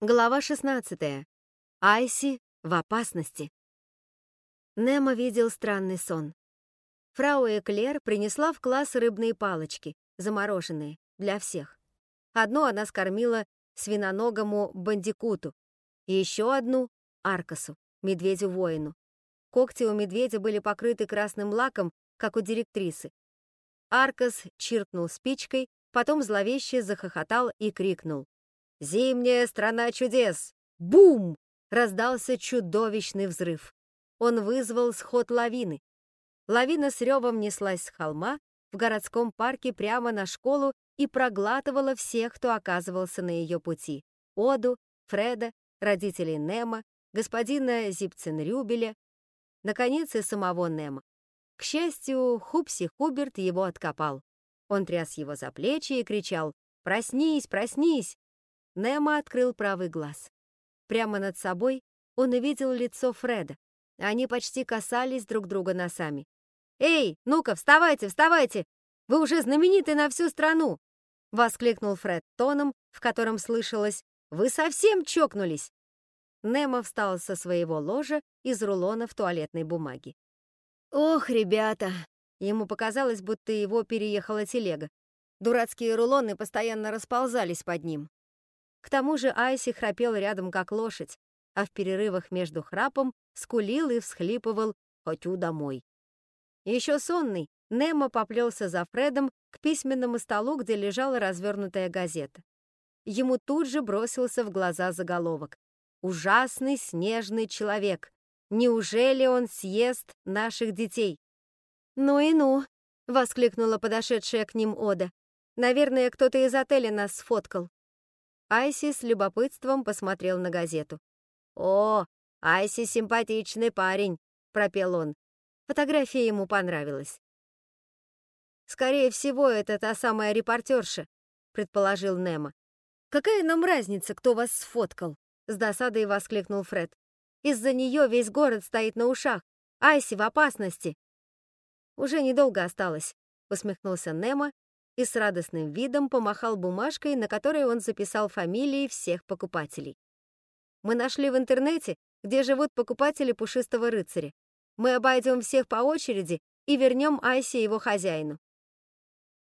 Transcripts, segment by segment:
Глава 16. Айси в опасности. Немо видел странный сон. Фрау Эклер принесла в класс рыбные палочки, замороженные, для всех. Одну она скормила свиноногому бандикуту, и еще одну — Аркасу, медведю-воину. Когти у медведя были покрыты красным лаком, как у директрисы. Аркас чиркнул спичкой, потом зловеще захохотал и крикнул. «Зимняя страна чудес!» Бум! Раздался чудовищный взрыв. Он вызвал сход лавины. Лавина с ревом неслась с холма в городском парке прямо на школу и проглатывала всех, кто оказывался на ее пути. Оду, Фреда, родителей Немо, господина Зипценрюбеля, наконец и самого Немо. К счастью, Хупси Хуберт его откопал. Он тряс его за плечи и кричал «Проснись, проснись! Немо открыл правый глаз. Прямо над собой он увидел лицо Фреда. Они почти касались друг друга носами. «Эй, ну-ка, вставайте, вставайте! Вы уже знамениты на всю страну!» — воскликнул Фред тоном, в котором слышалось «Вы совсем чокнулись!» Немо встал со своего ложа из рулонов туалетной бумаги. «Ох, ребята!» Ему показалось, будто его переехала телега. Дурацкие рулоны постоянно расползались под ним. К тому же Айси храпел рядом как лошадь, а в перерывах между храпом скулил и всхлипывал «Хочу домой». Еще сонный, Немо поплелся за Фредом к письменному столу, где лежала развернутая газета. Ему тут же бросился в глаза заголовок. «Ужасный снежный человек. Неужели он съест наших детей?» «Ну и ну!» — воскликнула подошедшая к ним Ода. «Наверное, кто-то из отеля нас сфоткал». Айси с любопытством посмотрел на газету. «О, Айси симпатичный парень», — пропел он. Фотография ему понравилась. «Скорее всего, это та самая репортерша», — предположил Немо. «Какая нам разница, кто вас сфоткал?» — с досадой воскликнул Фред. «Из-за нее весь город стоит на ушах. Айси в опасности!» «Уже недолго осталось», — усмехнулся Немо и с радостным видом помахал бумажкой, на которой он записал фамилии всех покупателей. «Мы нашли в интернете, где живут покупатели пушистого рыцаря. Мы обойдем всех по очереди и вернем Айсе его хозяину».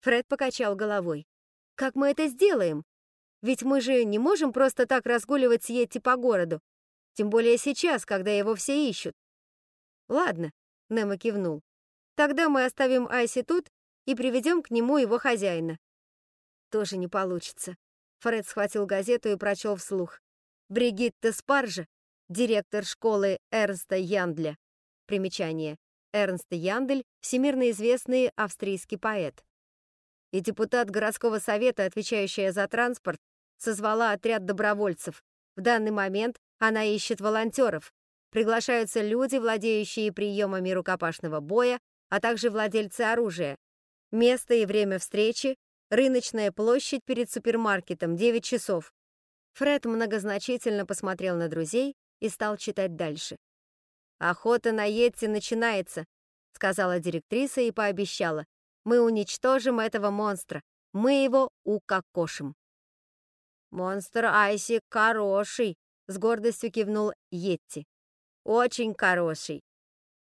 Фред покачал головой. «Как мы это сделаем? Ведь мы же не можем просто так разгуливать с Йетти по городу, тем более сейчас, когда его все ищут». «Ладно», — Немо кивнул. «Тогда мы оставим Айси тут и приведем к нему его хозяина. Тоже не получится. Фред схватил газету и прочел вслух. Бригитта Спаржа, директор школы Эрнста Яндля. Примечание. Эрнст Яндель – всемирно известный австрийский поэт. И депутат городского совета, отвечающая за транспорт, созвала отряд добровольцев. В данный момент она ищет волонтеров. Приглашаются люди, владеющие приемами рукопашного боя, а также владельцы оружия, Место и время встречи — рыночная площадь перед супермаркетом, 9 часов. Фред многозначительно посмотрел на друзей и стал читать дальше. «Охота на Йетти начинается», — сказала директриса и пообещала. «Мы уничтожим этого монстра. Мы его укокошим». «Монстр Айси хороший», — с гордостью кивнул Йетти. «Очень хороший».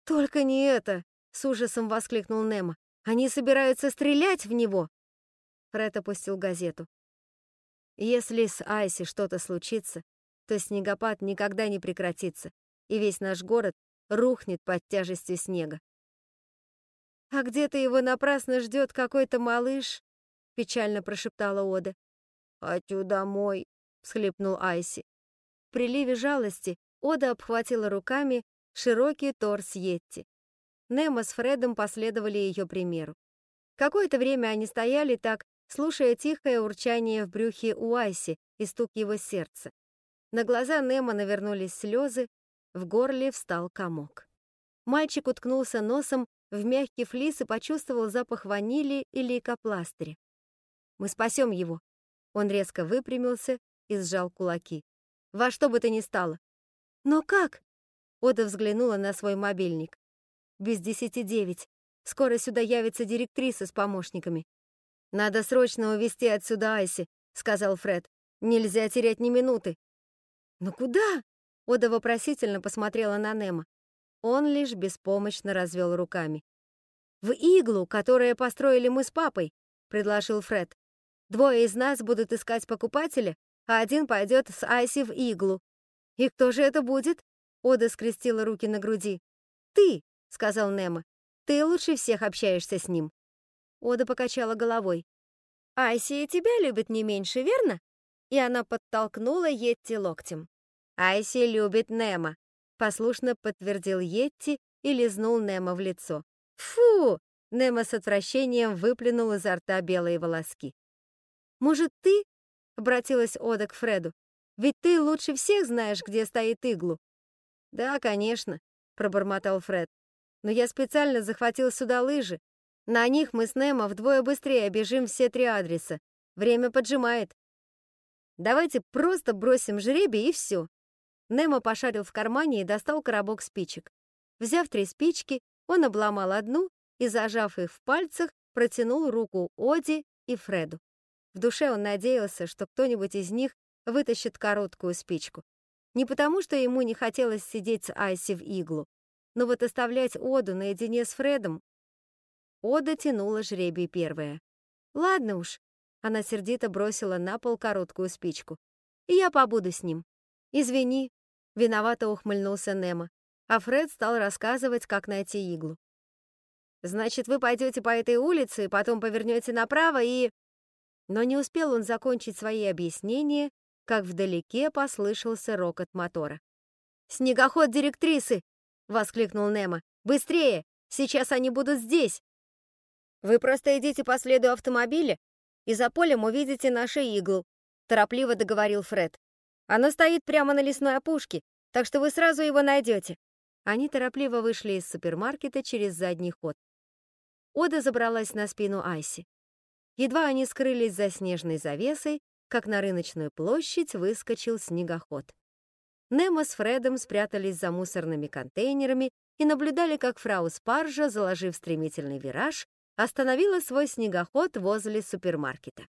«Только не это!» — с ужасом воскликнул Немо. Они собираются стрелять в него!» Фред опустил газету. «Если с Айси что-то случится, то снегопад никогда не прекратится, и весь наш город рухнет под тяжестью снега. «А где-то его напрасно ждет какой-то малыш», — печально прошептала Ода. «Хочу домой», — всхлипнул Айси. В приливе жалости Ода обхватила руками широкий торс Йетти. Немо с Фредом последовали ее примеру. Какое-то время они стояли так, слушая тихое урчание в брюхе у Айси и стук его сердца. На глаза Немо навернулись слезы, в горле встал комок. Мальчик уткнулся носом в мягкий флис и почувствовал запах ванили и лейкопластыря. «Мы спасем его!» Он резко выпрямился и сжал кулаки. «Во что бы то ни стало!» «Но как?» Ода взглянула на свой мобильник. Без десяти девять. Скоро сюда явится директриса с помощниками. «Надо срочно увезти отсюда Айси», — сказал Фред. «Нельзя терять ни минуты». «Но куда?» — Ода вопросительно посмотрела на Немо. Он лишь беспомощно развел руками. «В иглу, которое построили мы с папой», — предложил Фред. «Двое из нас будут искать покупателя, а один пойдет с Айси в иглу». «И кто же это будет?» Ода скрестила руки на груди. «Ты», — сказал Немо. «Ты лучше всех общаешься с ним». Ода покачала головой. «Айси тебя любит не меньше, верно?» И она подтолкнула Йетти локтем. «Айси любит Немо», — послушно подтвердил Йетти и лизнул Немо в лицо. «Фу!» — Немо с отвращением выплюнул изо рта белые волоски. «Может, ты?» — обратилась Ода к Фреду. «Ведь ты лучше всех знаешь, где стоит иглу». «Да, конечно», — пробормотал Фред. «Но я специально захватил сюда лыжи. На них мы с Немо вдвое быстрее бежим все три адреса. Время поджимает». «Давайте просто бросим жребий и все». Немо пошарил в кармане и достал коробок спичек. Взяв три спички, он обломал одну и, зажав их в пальцах, протянул руку Оди и Фреду. В душе он надеялся, что кто-нибудь из них вытащит короткую спичку. Не потому, что ему не хотелось сидеть с Айси в иглу, но вот оставлять Оду наедине с Фредом... Ода тянула жребий первая. «Ладно уж», — она сердито бросила на пол короткую спичку. «Я побуду с ним». «Извини», — виновато ухмыльнулся Немо а Фред стал рассказывать, как найти иглу. «Значит, вы пойдете по этой улице, потом повернете направо и...» Но не успел он закончить свои объяснения, как вдалеке послышался рокот мотора. «Снегоход директрисы!» — воскликнул Немо. «Быстрее! Сейчас они будут здесь!» «Вы просто идите по следу автомобиля, и за полем увидите нашу иглу», — торопливо договорил Фред. «Оно стоит прямо на лесной опушке, так что вы сразу его найдете. Они торопливо вышли из супермаркета через задний ход. Ода забралась на спину Айси. Едва они скрылись за снежной завесой, как на рыночную площадь выскочил снегоход. Немо с Фредом спрятались за мусорными контейнерами и наблюдали, как фрау Спаржа, заложив стремительный вираж, остановила свой снегоход возле супермаркета.